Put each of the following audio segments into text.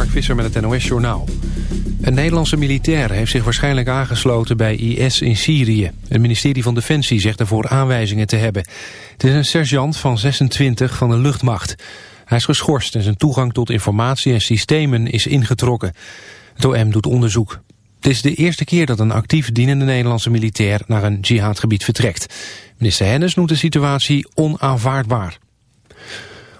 Mark Visser met het NOS Journaal. Een Nederlandse militair heeft zich waarschijnlijk aangesloten bij IS in Syrië. Het ministerie van Defensie zegt ervoor aanwijzingen te hebben. Het is een sergeant van 26 van de luchtmacht. Hij is geschorst en zijn toegang tot informatie en systemen is ingetrokken. Het OM doet onderzoek. Het is de eerste keer dat een actief dienende Nederlandse militair naar een jihadgebied vertrekt. Minister Hennis noemt de situatie onaanvaardbaar.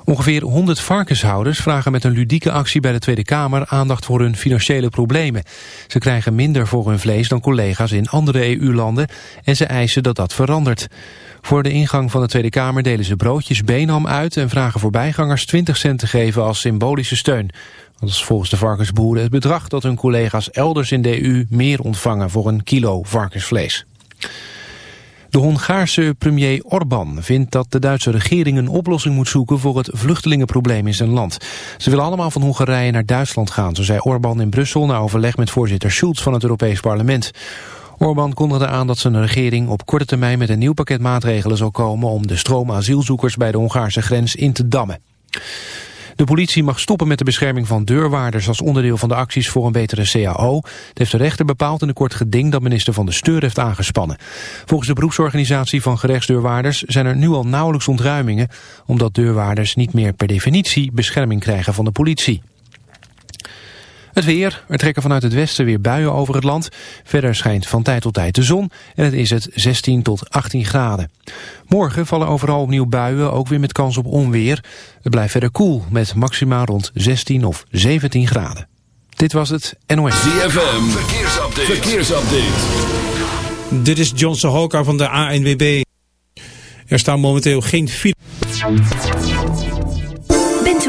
Ongeveer 100 varkenshouders vragen met een ludieke actie bij de Tweede Kamer aandacht voor hun financiële problemen. Ze krijgen minder voor hun vlees dan collega's in andere EU-landen en ze eisen dat dat verandert. Voor de ingang van de Tweede Kamer delen ze broodjes benam uit en vragen voorbijgangers 20 cent te geven als symbolische steun. Dat is volgens de varkensboeren het bedrag dat hun collega's elders in de EU meer ontvangen voor een kilo varkensvlees. De Hongaarse premier Orbán vindt dat de Duitse regering een oplossing moet zoeken voor het vluchtelingenprobleem in zijn land. Ze willen allemaal van Hongarije naar Duitsland gaan, zo zei Orbán in Brussel na overleg met voorzitter Schulz van het Europees Parlement. Orbán kondigde aan dat zijn regering op korte termijn met een nieuw pakket maatregelen zal komen om de stroom asielzoekers bij de Hongaarse grens in te dammen. De politie mag stoppen met de bescherming van deurwaarders als onderdeel van de acties voor een betere CAO. Het heeft de rechter bepaald in een kort geding dat minister Van de Steur heeft aangespannen. Volgens de beroepsorganisatie van gerechtsdeurwaarders zijn er nu al nauwelijks ontruimingen, omdat deurwaarders niet meer per definitie bescherming krijgen van de politie. Het weer. Er trekken vanuit het westen weer buien over het land. Verder schijnt van tijd tot tijd de zon en het is het 16 tot 18 graden. Morgen vallen overal opnieuw buien, ook weer met kans op onweer. Het blijft verder koel met maxima rond 16 of 17 graden. Dit was het NOS. ZFM. Verkeersupdate. Verkeersupdate. Dit is John Sohoka van de ANWB. Er staan momenteel geen files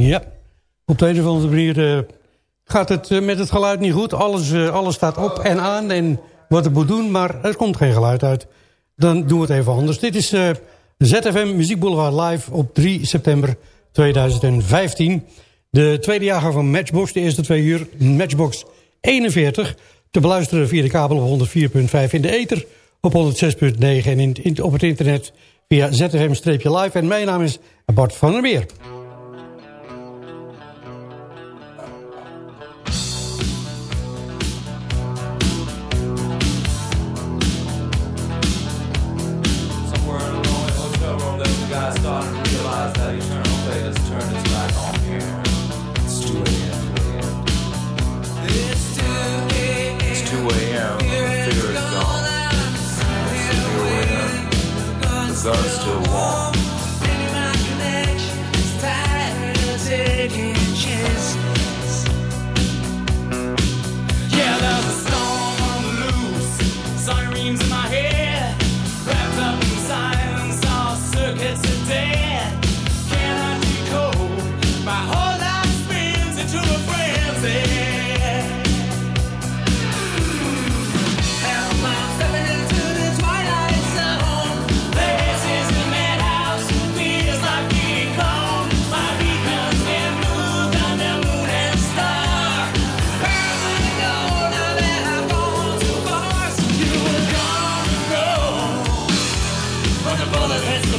Ja, op de een of andere manier uh, gaat het uh, met het geluid niet goed. Alles, uh, alles staat op en aan en wat het moet doen, maar er komt geen geluid uit. Dan doen we het even anders. Dit is ZFM Muziek Boulevard Live op 3 september 2015. De tweede jaargang van Matchbox, de eerste twee uur, Matchbox 41. Te beluisteren via de kabel op 104.5 in de ether op 106.9 en in, in, op het internet via ZFM-live. En mijn naam is Bart van der Meer.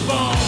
ball.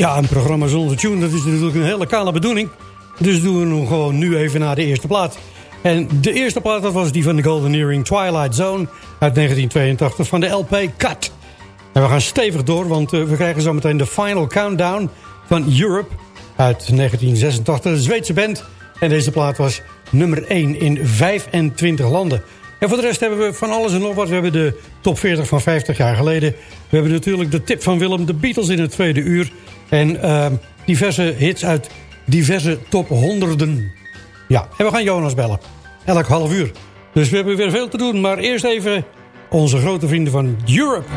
Ja, een programma zonder tune, dat is natuurlijk een hele kale bedoeling. Dus doen we hem gewoon nu even naar de eerste plaat. En de eerste plaat dat was die van de Golden Earring Twilight Zone uit 1982 van de LP Cut. En we gaan stevig door, want uh, we krijgen zometeen de Final Countdown van Europe uit 1986. De Zweedse band. En deze plaat was nummer 1 in 25 landen. En voor de rest hebben we van alles en nog wat. We hebben de top 40 van 50 jaar geleden. We hebben natuurlijk de tip van Willem, de Beatles in het tweede uur. En uh, diverse hits uit diverse top honderden. Ja, en we gaan Jonas bellen. Elk half uur. Dus we hebben weer veel te doen. Maar eerst even onze grote vrienden van Europe.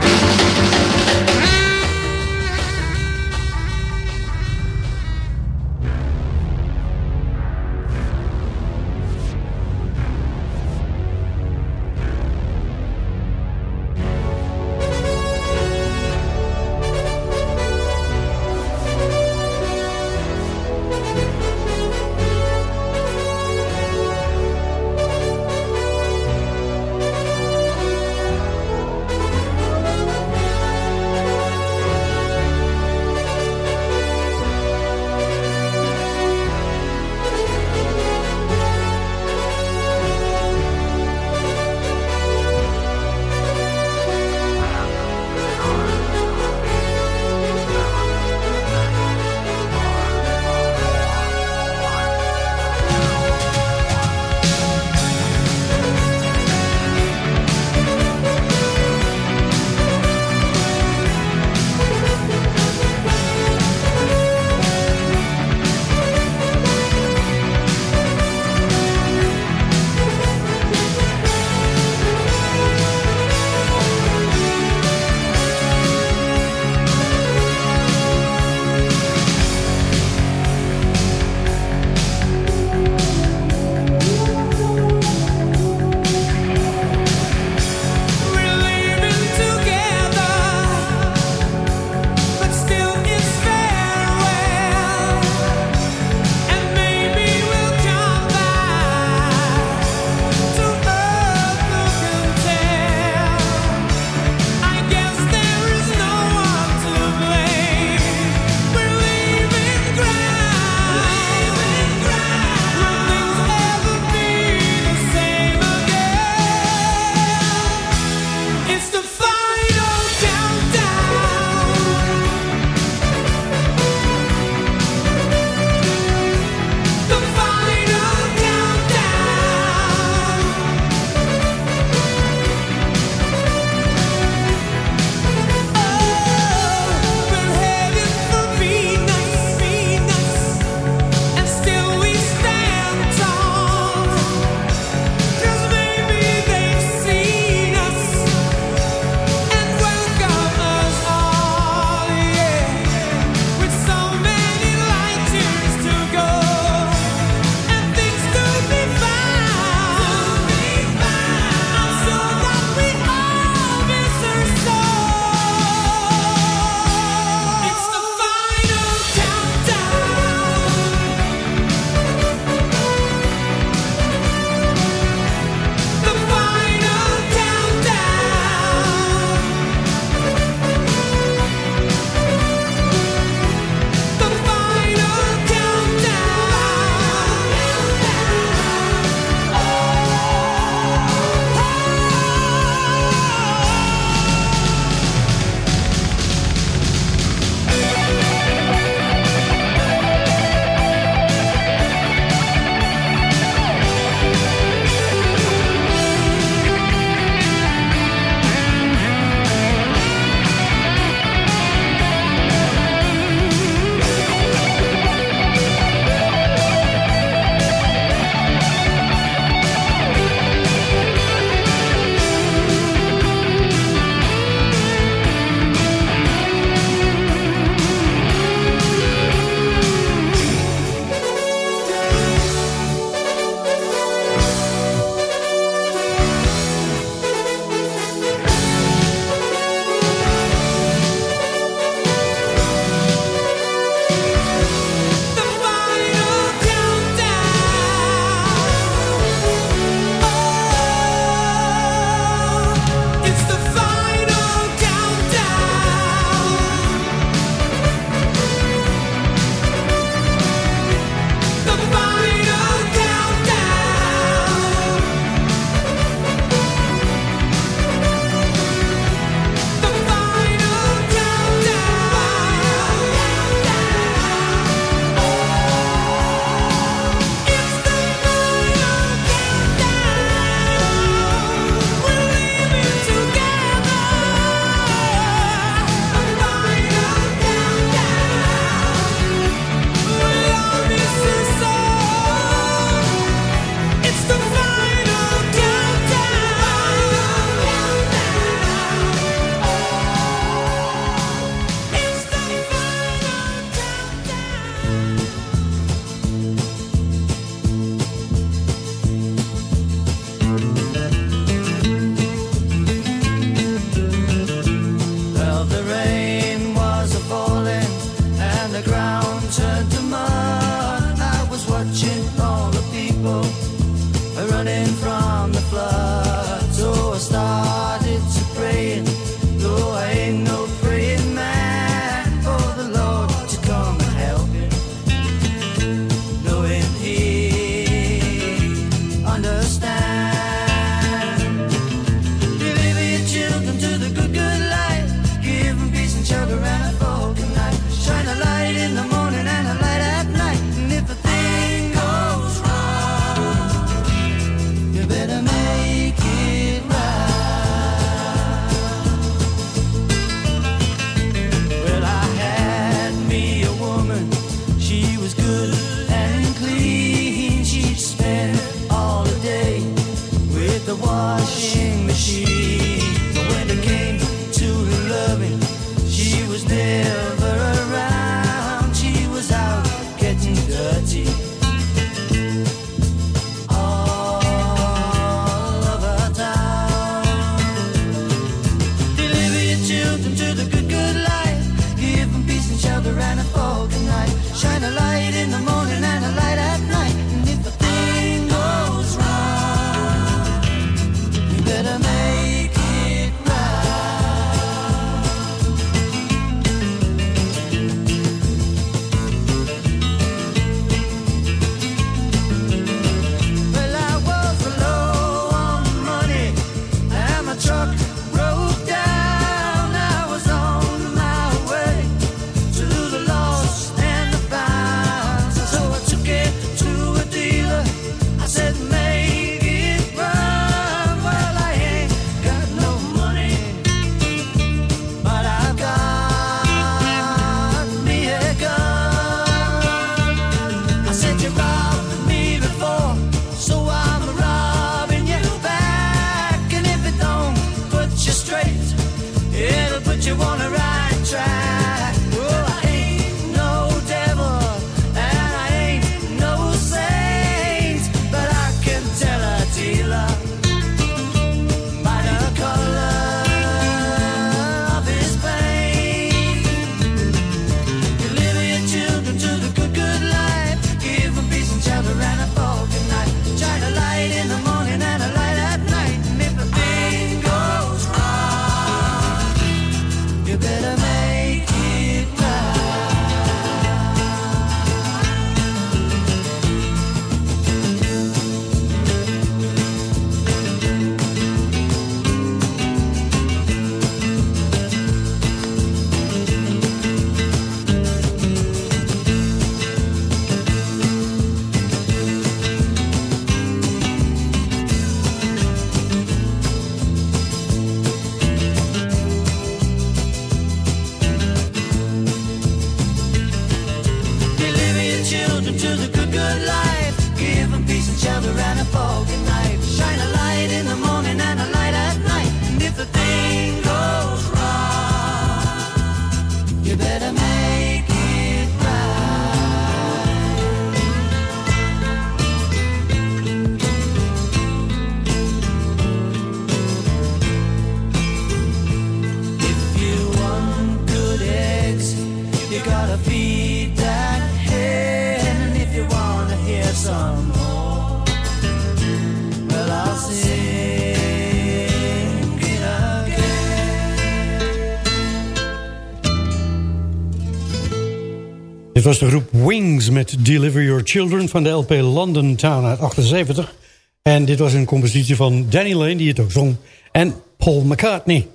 Met Deliver Your Children van de LP London Town uit 78. En dit was een compositie van Danny Lane, die het ook zong, en Paul McCartney.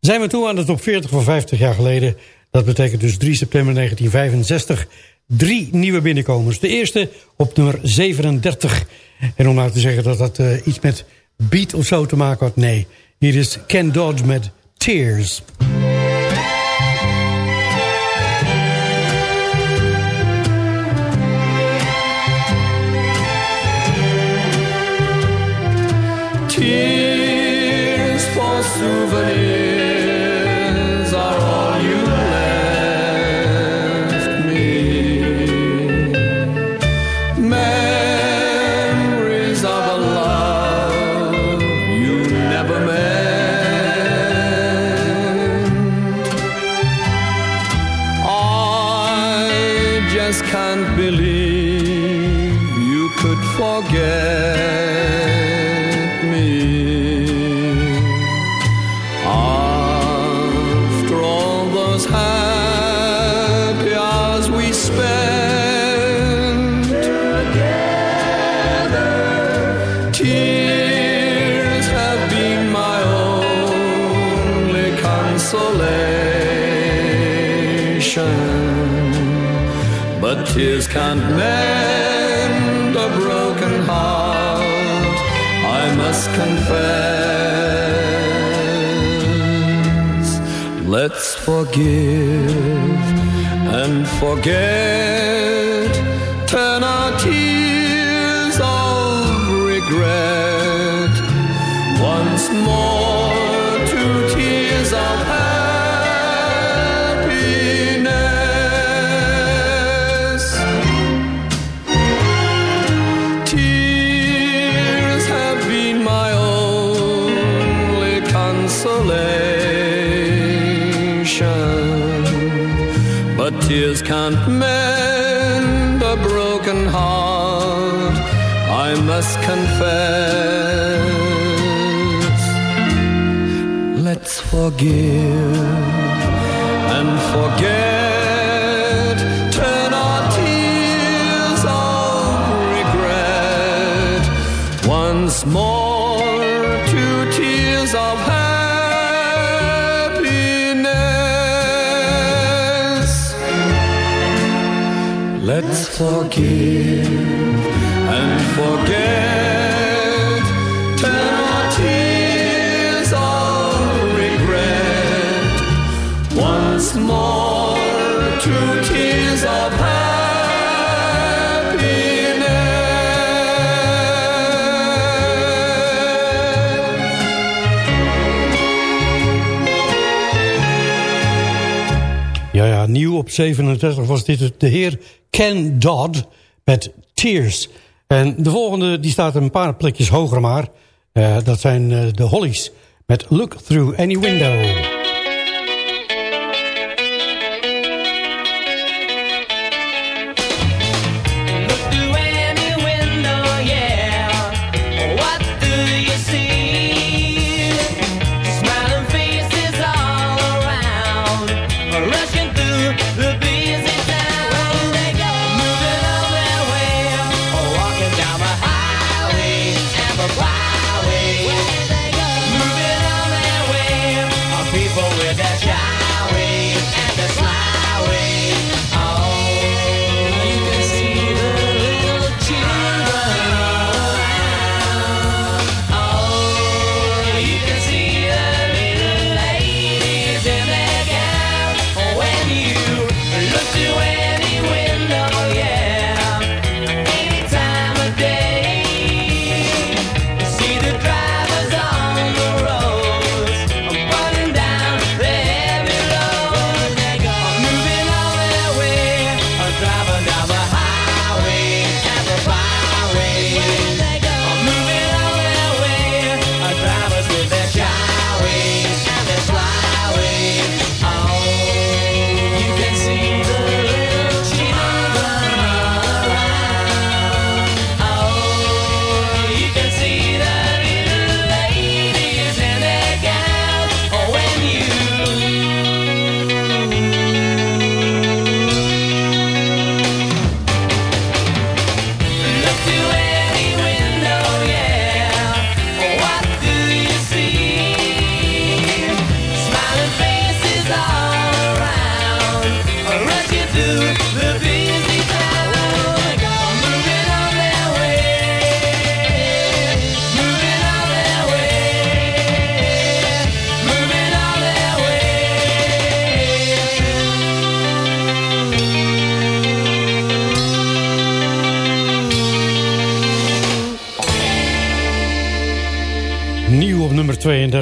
Zijn we toe aan de top 40 van 50 jaar geleden. Dat betekent dus 3 september 1965. Drie nieuwe binnenkomers. De eerste op nummer 37. En om nou te zeggen dat dat uh, iets met beat of zo te maken had, nee. Hier is Ken Dodge met. Tears tears can't mend a broken heart. I must confess. Let's forgive and forget. forgive and forget. Turn our tears of regret once more to tears of happiness. Let's forgive. nieuw op 37 was dit de heer Ken Dodd met Tears. En de volgende die staat een paar plekjes hoger maar. Eh, dat zijn eh, de Hollies met Look Through Any Window.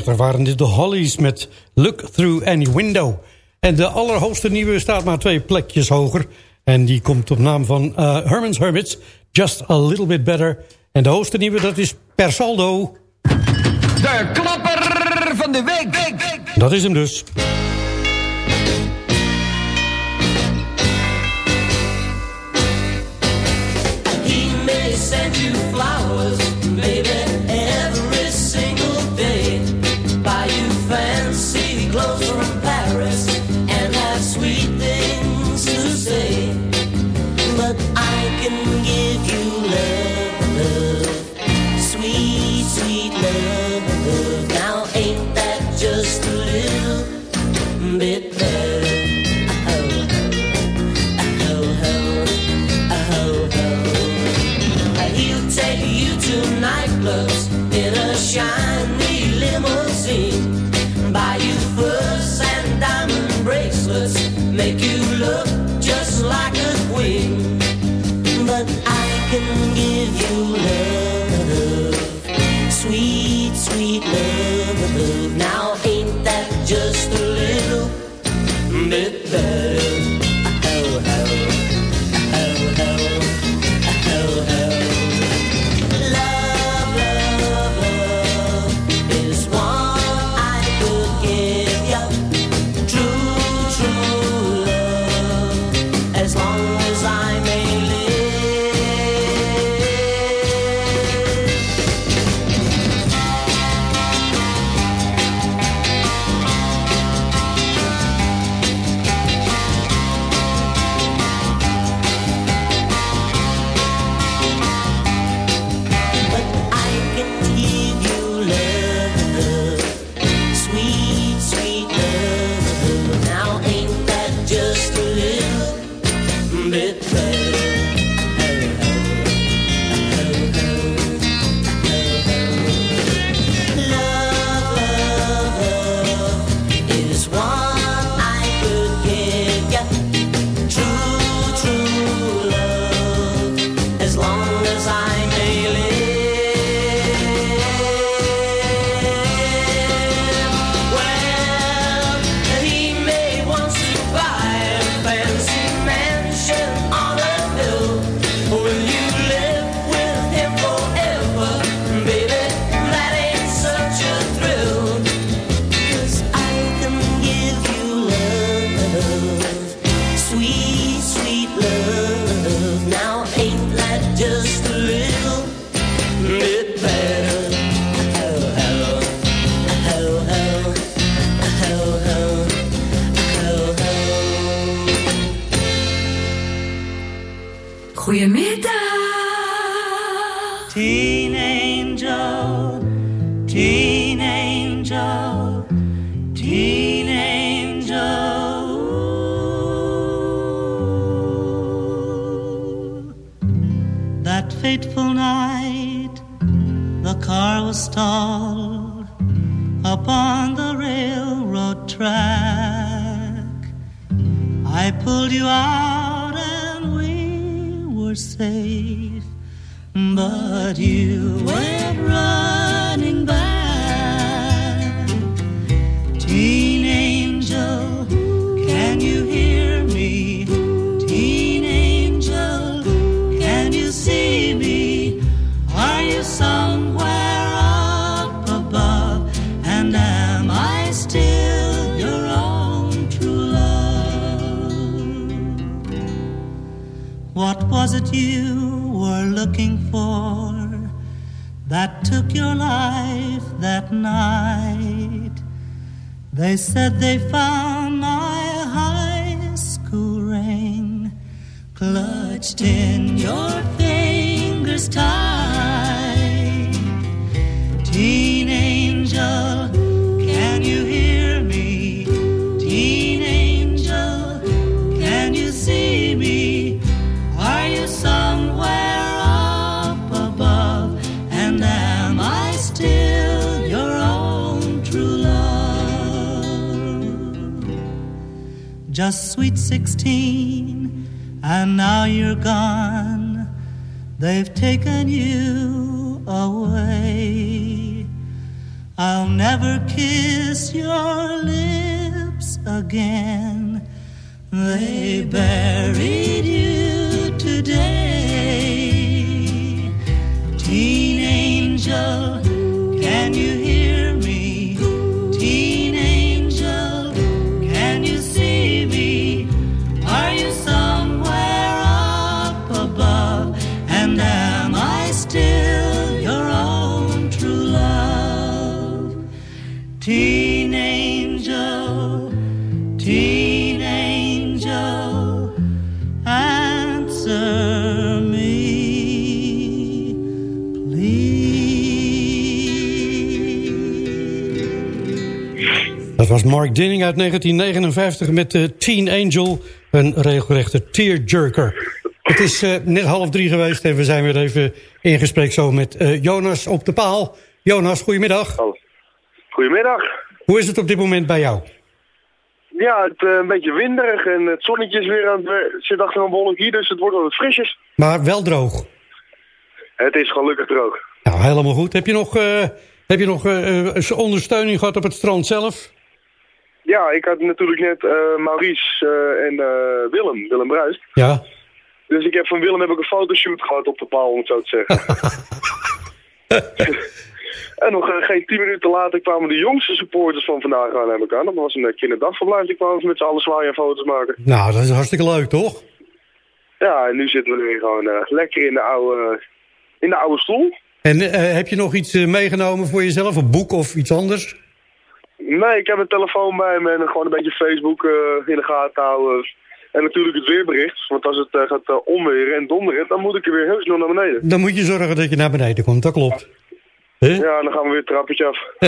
Er waren dit de Hollies met Look Through Any Window. En de allerhoogste nieuwe staat maar twee plekjes hoger. En die komt op naam van eh, Herman's Hermits, Just a Little Bit Better. En de hoogste nieuwe, dat is per saldo... De klapper van de week. week. Dat is hem dus. He may send you flowers love. Now Goedemiddag. Teen angel, teen angel, teen angel. That fateful night, the car was stalled upon the railroad track. I pulled you out were safe. But you went running back. Was it you were looking for that took your life that night? They said they found my high school ring clutched in your fingers tight. Just sweet 16, and now you're gone. They've taken you away. I'll never kiss your lips again. They buried you today. Teen angel, was Mark Dinning uit 1959 met de Teen Angel. Een regelrechte tearjerker. Het is eh, net half drie geweest en we zijn weer even in gesprek zo met eh, Jonas op de paal. Jonas, goedemiddag. Goedemiddag. Hoe is het op dit moment bij jou? Ja, het eh, een beetje winderig en het zonnetje is weer aan het zit achter een wolk hier, dus het wordt wel wat frisjes. Maar wel droog. Het is gelukkig droog. Nou, helemaal goed. Heb je nog, eh, heb je nog eh, eh, ondersteuning gehad op het strand zelf? Ja, ik had natuurlijk net eh, Maurice eh, en eh, Willem, Willem Bruist. Ja. Dus ik heb van Willem heb ik een fotoshoot gehad op de paal, om het zo te zeggen. en nog geen tien minuten later kwamen de jongste supporters van vandaag aan heb ik aan. Dat was een kinderdagverblijf, die kwamen met z'n allen zwaaien en foto's maken. Nou, dat is hartstikke leuk, toch? Ja, en nu zitten we weer gewoon lekker in de oude, in de oude stoel. En heb je nog iets meegenomen voor jezelf? Een boek of iets anders? Nee, ik heb een telefoon bij me en gewoon een beetje Facebook eh, in de gaten houden. En natuurlijk het weerbericht, want als het eh, gaat eh, onweren en donderen, dan moet ik er weer heel snel naar beneden. Dan moet je zorgen dat je naar beneden komt, dat klopt. Hè? Ja, dan gaan we weer het trappetje af.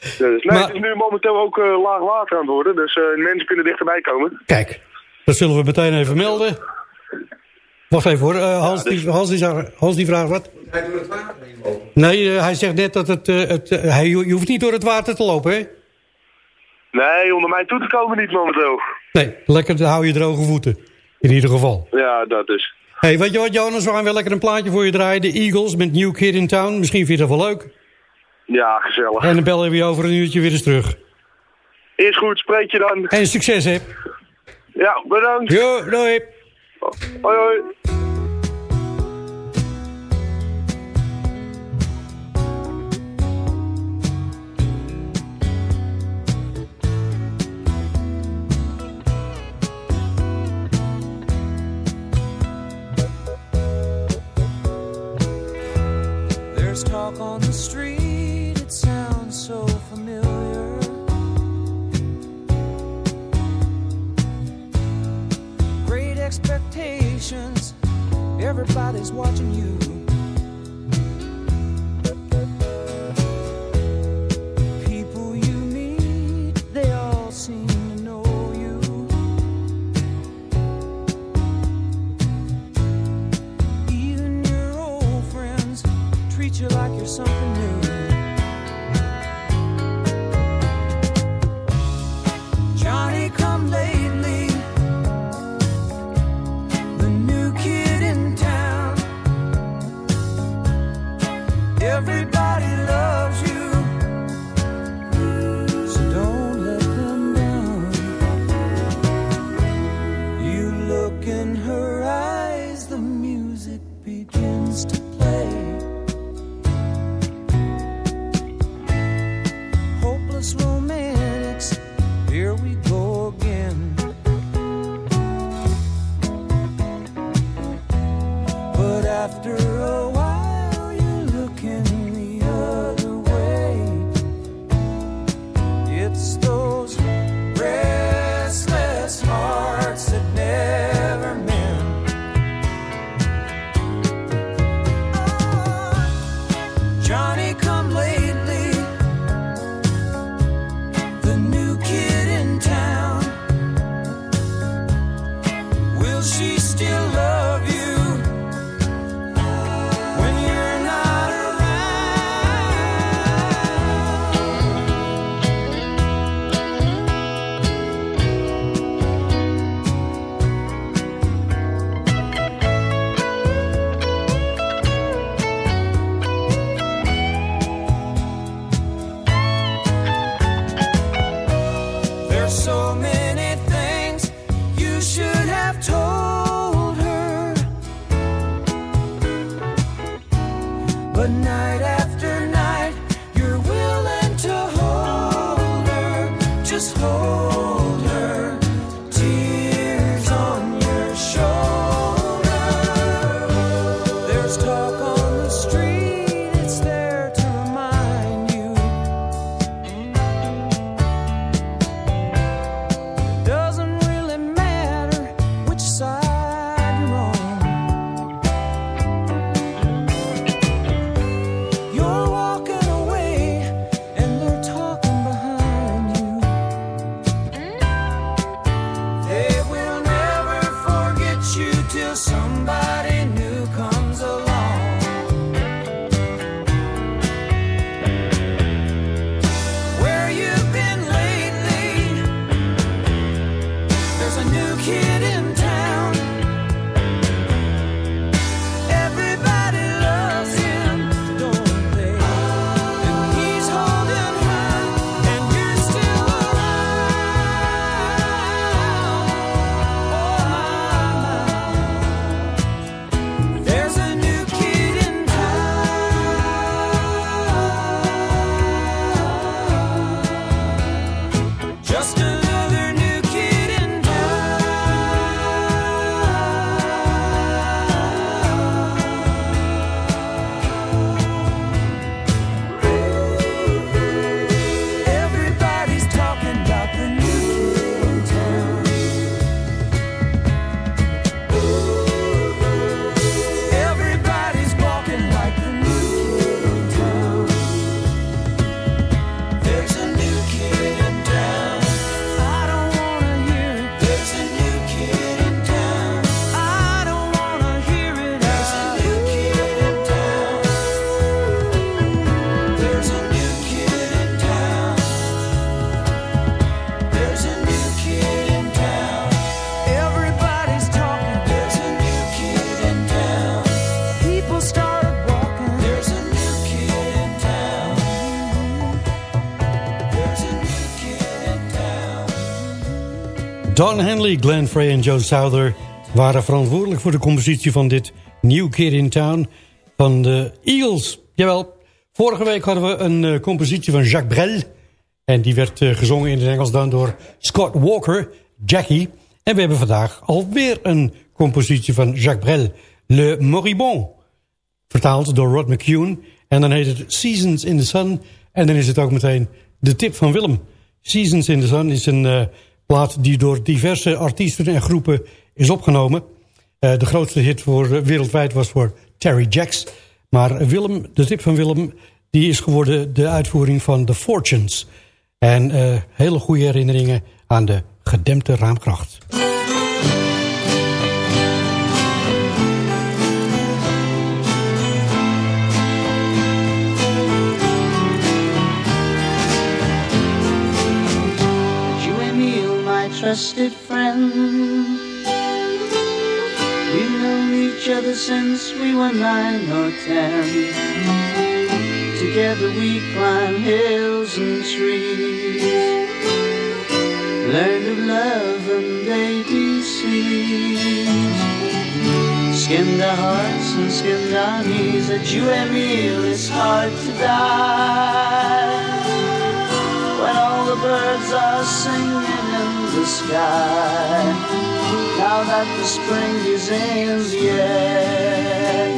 dus, nee, Maar- het is nu momenteel ook laag water aan het worden, dus mensen kunnen dichterbij komen. Kijk, dat zullen we meteen even melden. Wacht even hoor, eh, Hans, die, Hans, die, zag- Hans die vraagt wat? Nee, eh, hij zegt net dat het, eh, het hij, je hoeft niet door het water te lopen, hè? Nee, onder mij toe te komen niet momenteel. Nee, lekker dan hou je droge voeten. In ieder geval. Ja, dat is. hey, weet je wat Jonas, we gaan wel lekker een plaatje voor je draaien. De Eagles met New Kid in Town. Misschien vind je dat wel leuk. Ja, gezellig. En dan bellen we je over een uurtje weer eens terug. Is goed, spreek je dan. En succes hè. Ja, bedankt. Jo, doei. Hoi hoi. There's talk on the street, it sounds so familiar. Great expectations, everybody's watching you. People you meet, they all seem to know you. Even your old friends treat you like you're something new. Don Henley, Glenn Frey en Joe Souther waren verantwoordelijk voor de compositie van dit New Kid in Town van de Eagles. Jawel, vorige week hadden we een eh, compositie van Jacques Brel. En die werd eh, gezongen in het Engels dan door Scott Walker, Jackie. En we hebben vandaag alweer een compositie van Jacques Brel, Le Moribond. Vertaald door Rod McCune. En dan heet het Seasons in the Sun. En dan is het ook meteen de tip van Willem. Seasons in the Sun is een uh, die door diverse artiesten en groepen is opgenomen. Uh, de grootste hit voor, uh, wereldwijd was voor Terry Jacks. Maar Willem, de tip van Willem, die is geworden de uitvoering van The Fortunes. En hele goede herinneringen aan de gedempte raamkracht. Trusted friend. We've known each other since we were nine or ten. Together we climb hills and trees. Learned of love and ABCs. Skinned our hearts and skinned our knees. At you me, it's hard to die. When all the birds are singing in the sky. Now that the spring is in the air,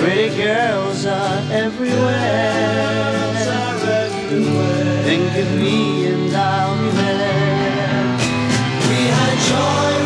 pretty girls are everywhere. Think of me and I'll be there. We had joy,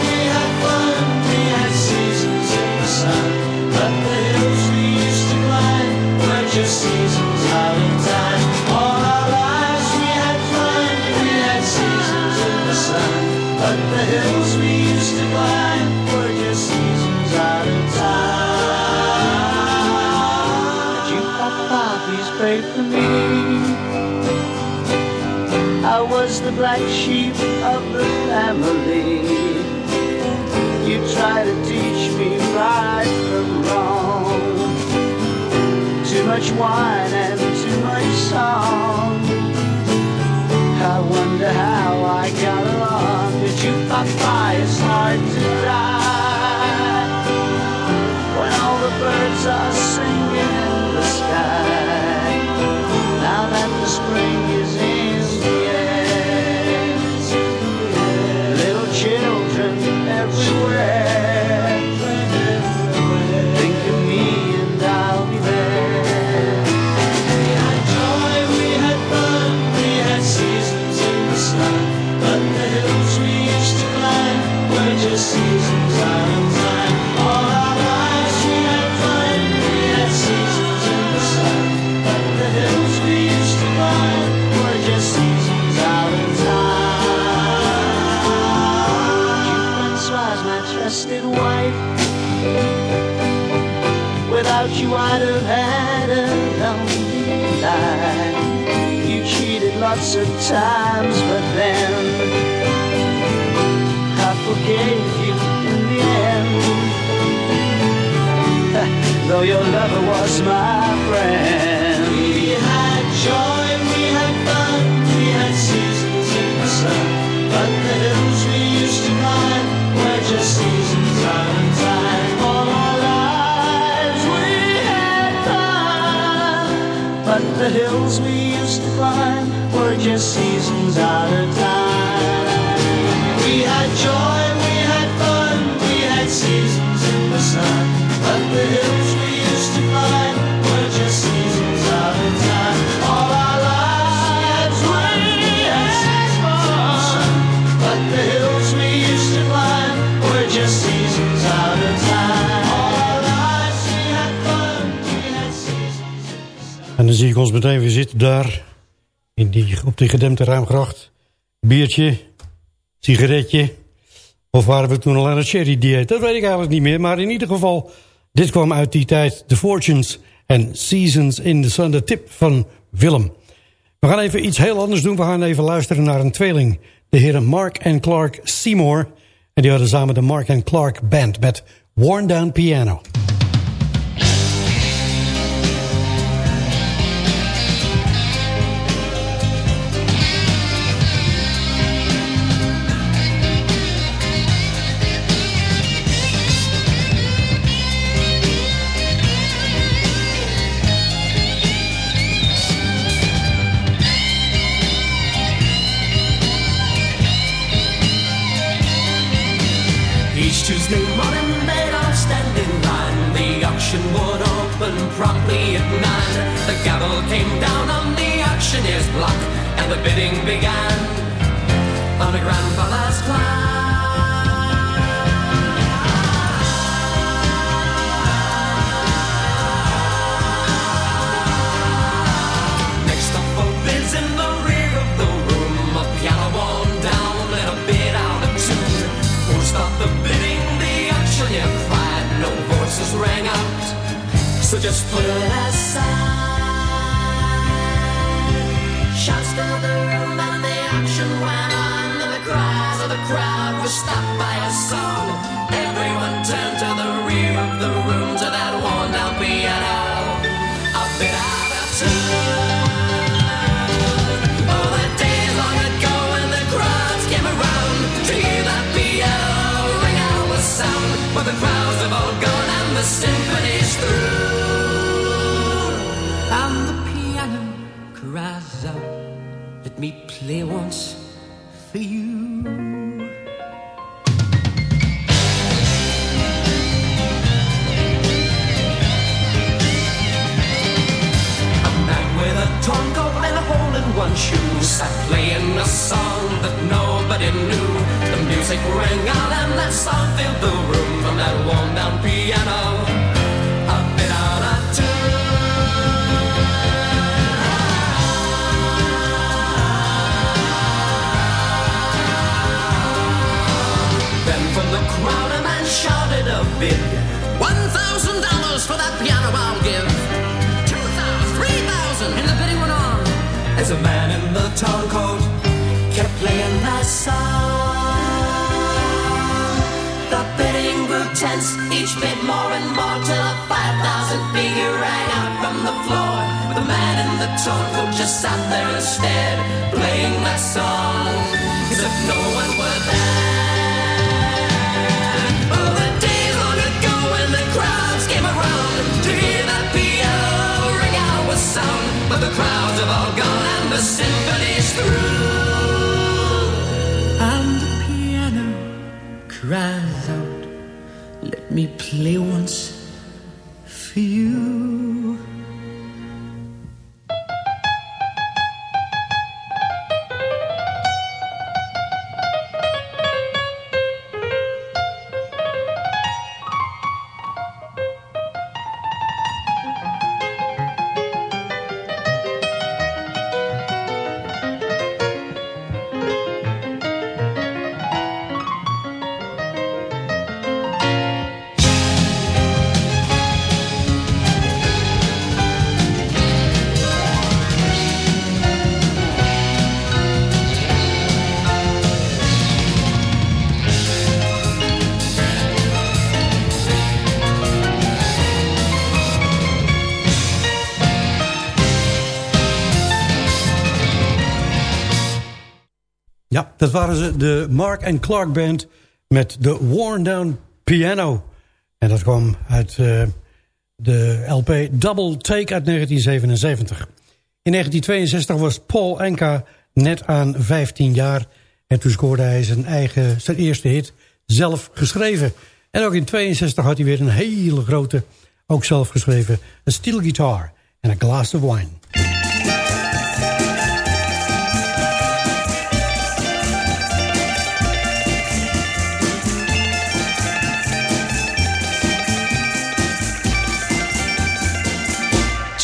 times, but then I forgave you in the end. Though your lover was my friend. We had joy, we had fun, we had seasons in the sun. But the hills we used to climb were just seasons out of time. All our lives we had fun. But the hills we used to climb just seasons out of time. We had joy, we had fun, we had seasons in the sun. But the hills we used to climb were just seasons out of time. All our lives we had seasons in the sun. But the hills we used to climb were just seasons out of time. En dan zie ik ons meteen weer zitten daar op die gedempte ruimgracht. Biertje, sigaretje. Of waren we toen al aan het sherry-dieet? Dat weet ik eigenlijk niet meer. Maar in ieder geval, dit kwam uit die tijd. The Fortunes en Seasons in the Sun. De tip van Willem. We gaan even iets heel anders doen. We gaan even luisteren naar een tweeling. De heren Mark en Clark Seymour. En die hadden samen de Mark and Clark Band met Worn Down Piano. Tuesday morning they'd all stand in line. The auction would open promptly at nine. The gavel came down on the auctioneer's block, and the bidding began on a grandfather's They once sat there instead, playing that song as if no one were there. Oh, the days long ago when the crowds came around to hear that piano ring out with sound. But the crowds have all gone and the symphony's through. And the piano cries out, let me play once for you. Dat waren ze, de Mark and Clark Band met de Worn Down Piano. En dat kwam uit eh, de LP Double Take uit 1977. In 1962 was Paul Enka net aan 15 jaar... en toen scoorde hij zijn, eigen, zijn eerste hit zelf geschreven. En ook in 62 had hij weer een hele grote, ook zelf geschreven... een steel guitar en een glass of wine.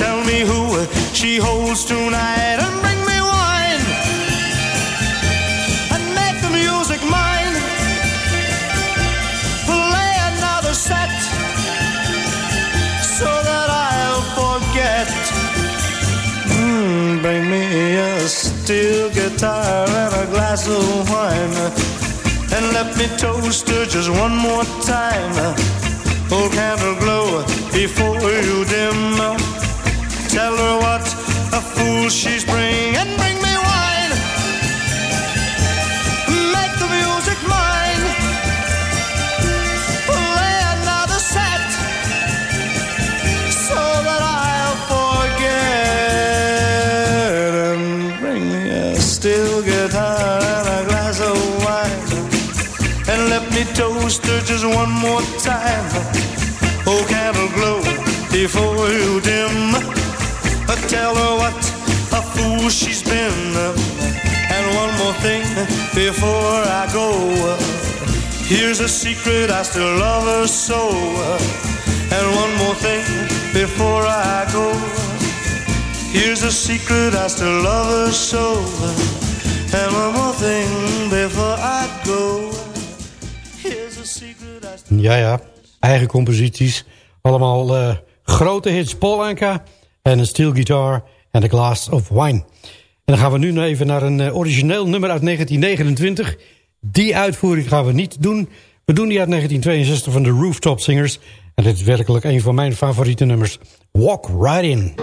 Tell me who she holds tonight and bring me wine and make the music mine. Play another set so that I'll forget. Mm, bring me a steel guitar and a glass of wine and let me toast her just one more time. Oh, candle glow before you dim. Tell her what a fool she's bring and bring me wine. Make the music mine. Play another set so that I'll forget and bring me a steel guitar and a glass of wine and let me toast her just one more time. Oh, candle glow before you Tell her what a fool she's been. And one more thing before I go. Here's a secret, I still love her so. And one more thing before I go. Here's a secret, I still love her so. And one more thing before I go. Here's a secret, I still Ja, ja. Eigen composities. Allemaal eh, grote hits. Paul Anka en een steel guitar en a glass of wine. En dan gaan we nu even naar een eh, origineel nummer uit 1929. Die uitvoering gaan we niet doen. We doen die uit 1962 van de Rooftop Singers. En dit is werkelijk een van mijn favoriete nummers. Walk Right In.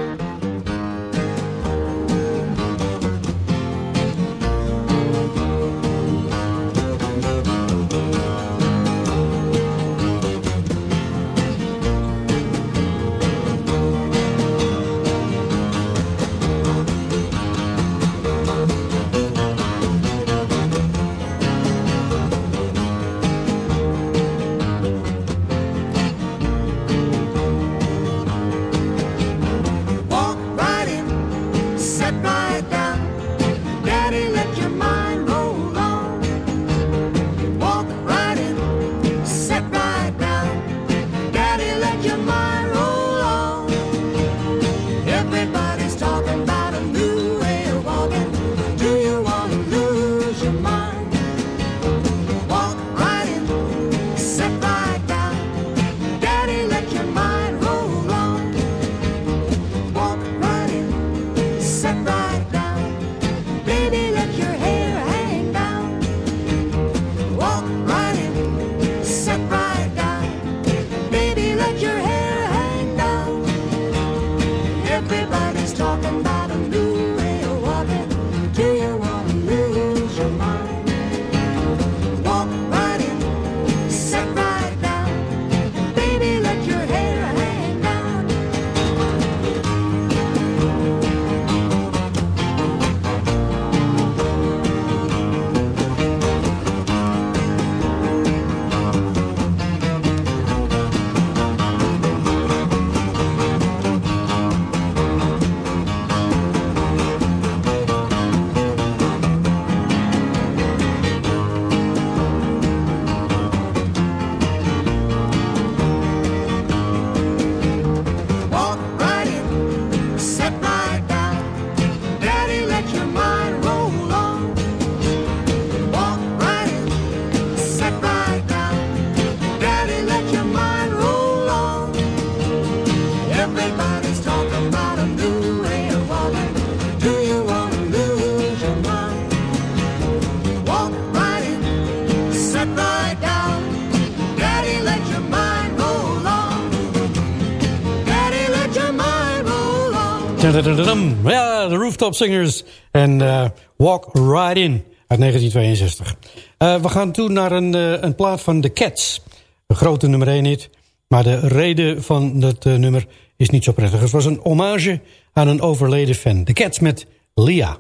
Ja, de Rooftop Singers en eh, Walk Right In uit 1962. Eh, we gaan toe naar een, eh, een plaat van The Cats. Een grote nummer 1 hit. Maar de reden van dat nummer is niet zo prettig. Het was een hommage aan een overleden fan. The Cats met Leah.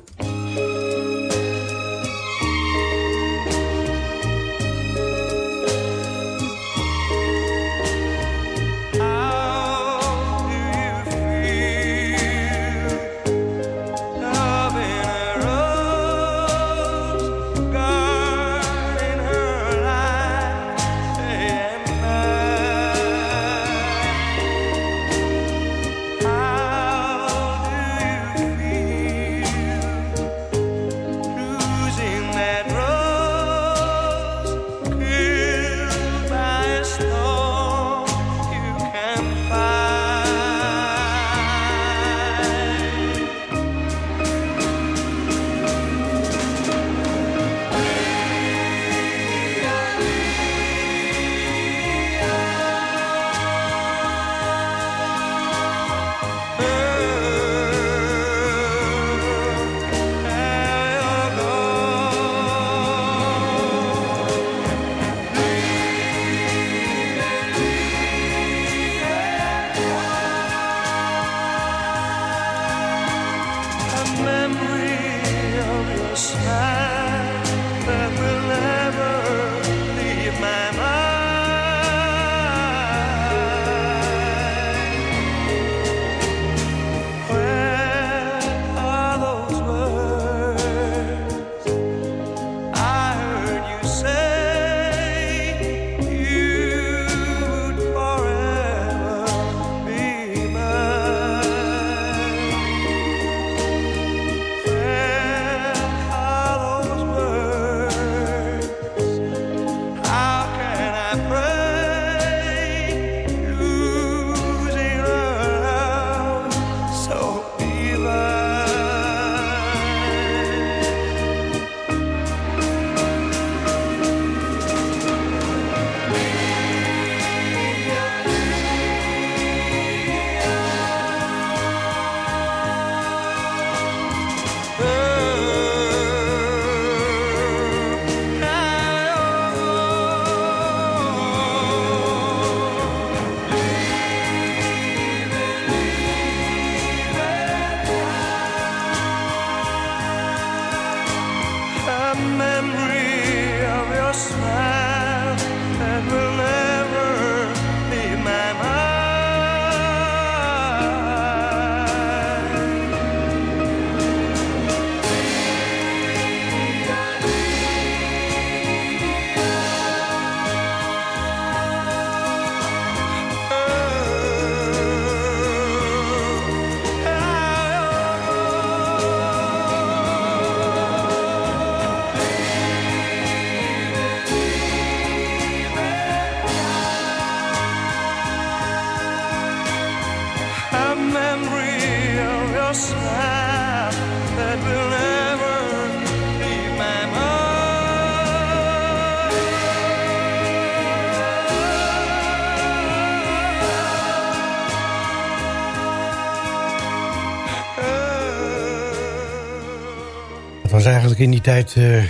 Eigenlijk in die tijd eh,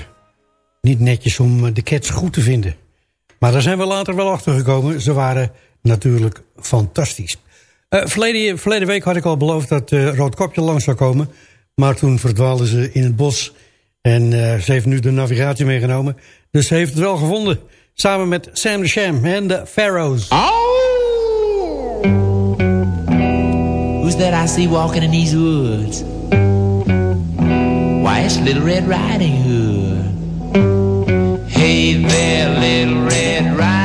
niet netjes om eh, de Cats goed te vinden. Maar daar zijn we later wel achter gekomen. Ze waren natuurlijk fantastisch. Eh, verleden, verleden week had ik al beloofd dat uh, Roodkopje langs zou komen. Maar toen verdwaalden ze in het bos. En eh, ze heeft nu de navigatie meegenomen. Dus ze heeft het wel gevonden. Samen met Sam de Sham en de Pharaohs. Who's that I see walking in these woods? It's Little Red Riding Hood. Hey there, Little Red Riding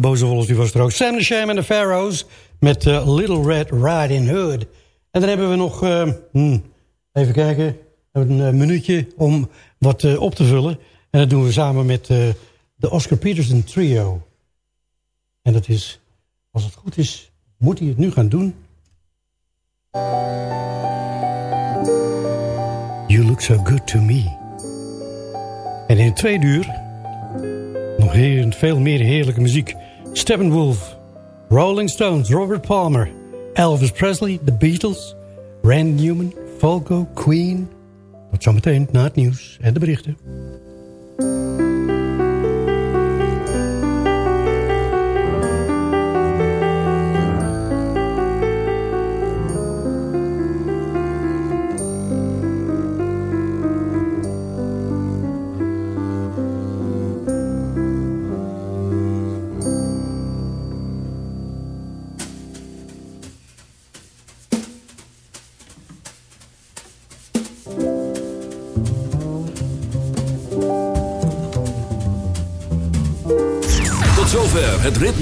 de boze wolf die was er ook. Sam the Sham en de Pharaohs met eh, Little Red Riding Hood. En dan hebben we nog, eh, hmm, even kijken, een eh, minuutje om wat op te vullen. En dat doen we samen met de Oscar Peterson Trio. En dat is, als het goed is, moet hij het nu gaan doen. You look so good to me. En in twee uur nog heel, veel meer heerlijke muziek. Steppenwolf, Rolling Stones, Robert Palmer, Elvis Presley, The Beatles, Randy Newman, Falco, Queen. Tot zometeen na het nieuws en de berichten.